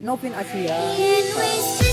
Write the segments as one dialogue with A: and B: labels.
A: Novin Asia.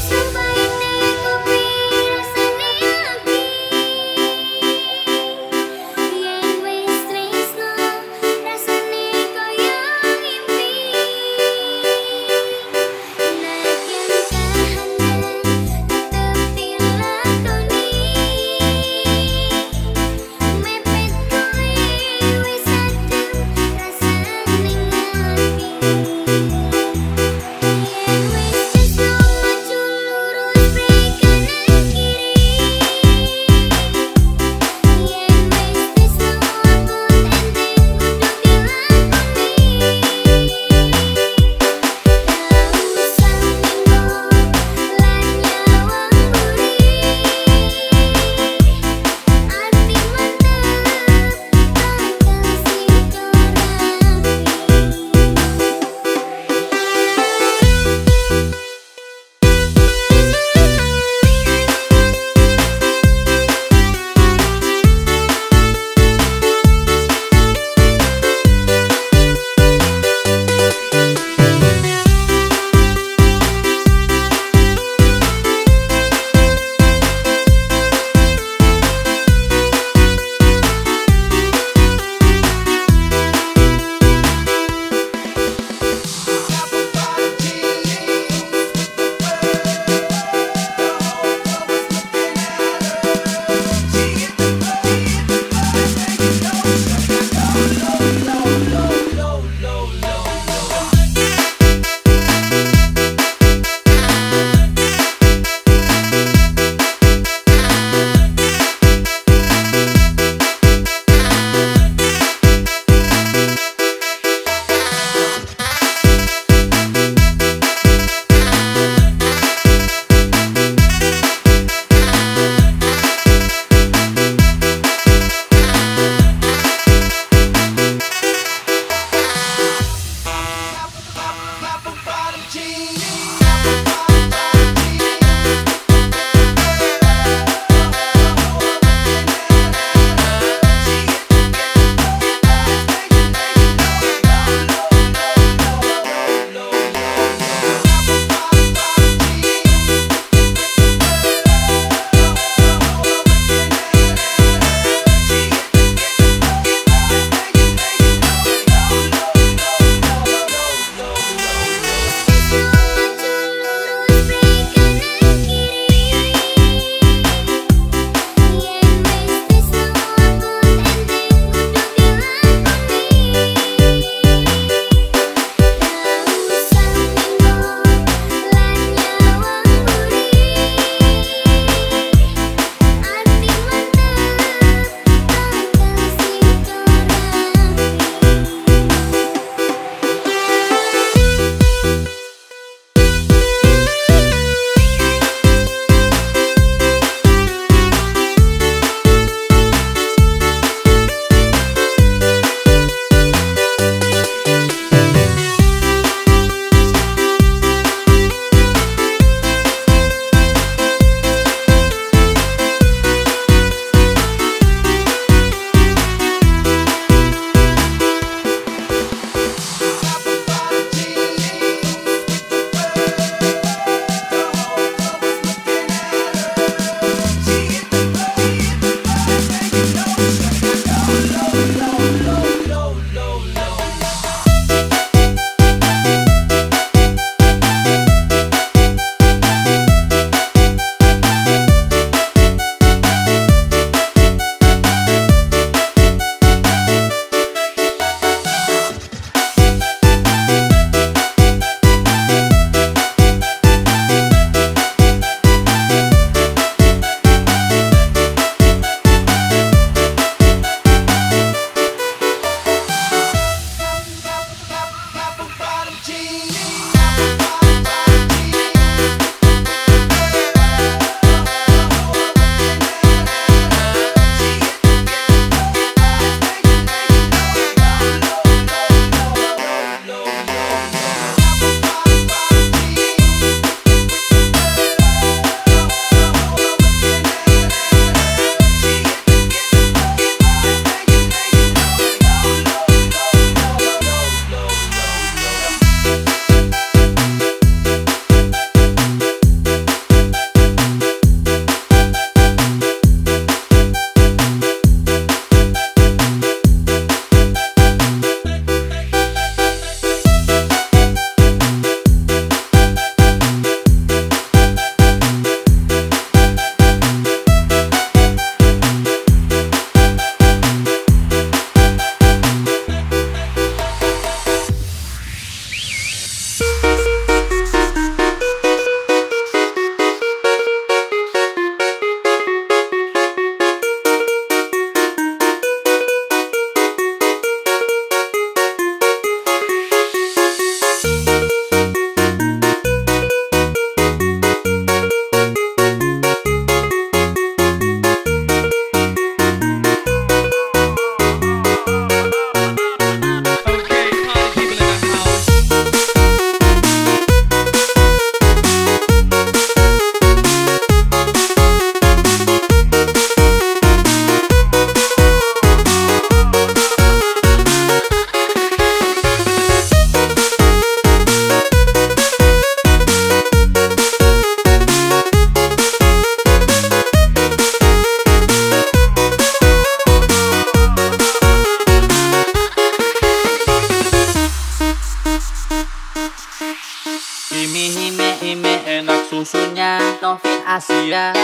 B: Fatime enak susunya Novin Asia.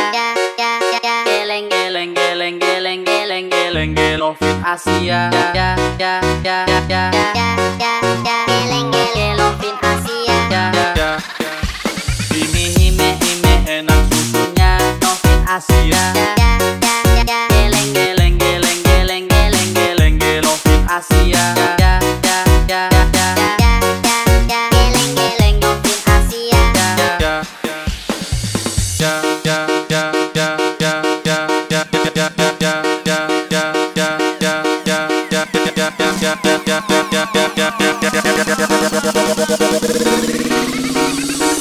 B: Geleng geleng geleng geleng geleng geleng geleng Novin Asia.
C: Geleng geleng
B: Novin Asia. Hime hime hime enak susunya Novin Asia.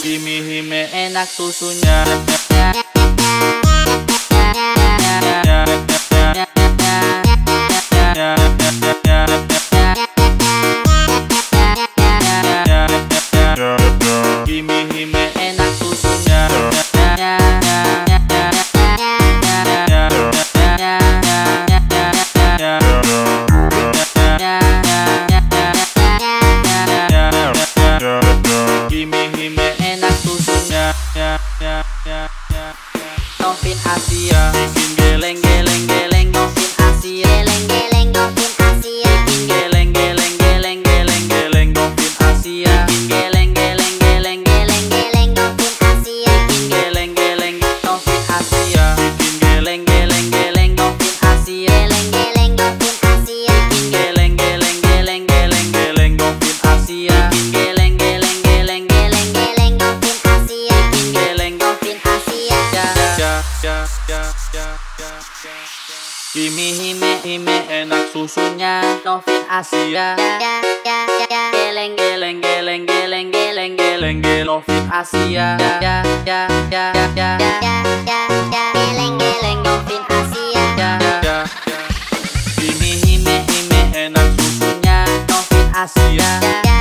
B: Hime hime enak susunya. Asia. Geleng geleng geleng geleng geleng geleng geleng Asia.
C: Geleng geleng Asia.
B: Ini ya
C: ya ya ya
B: Novin Asia.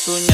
C: sunya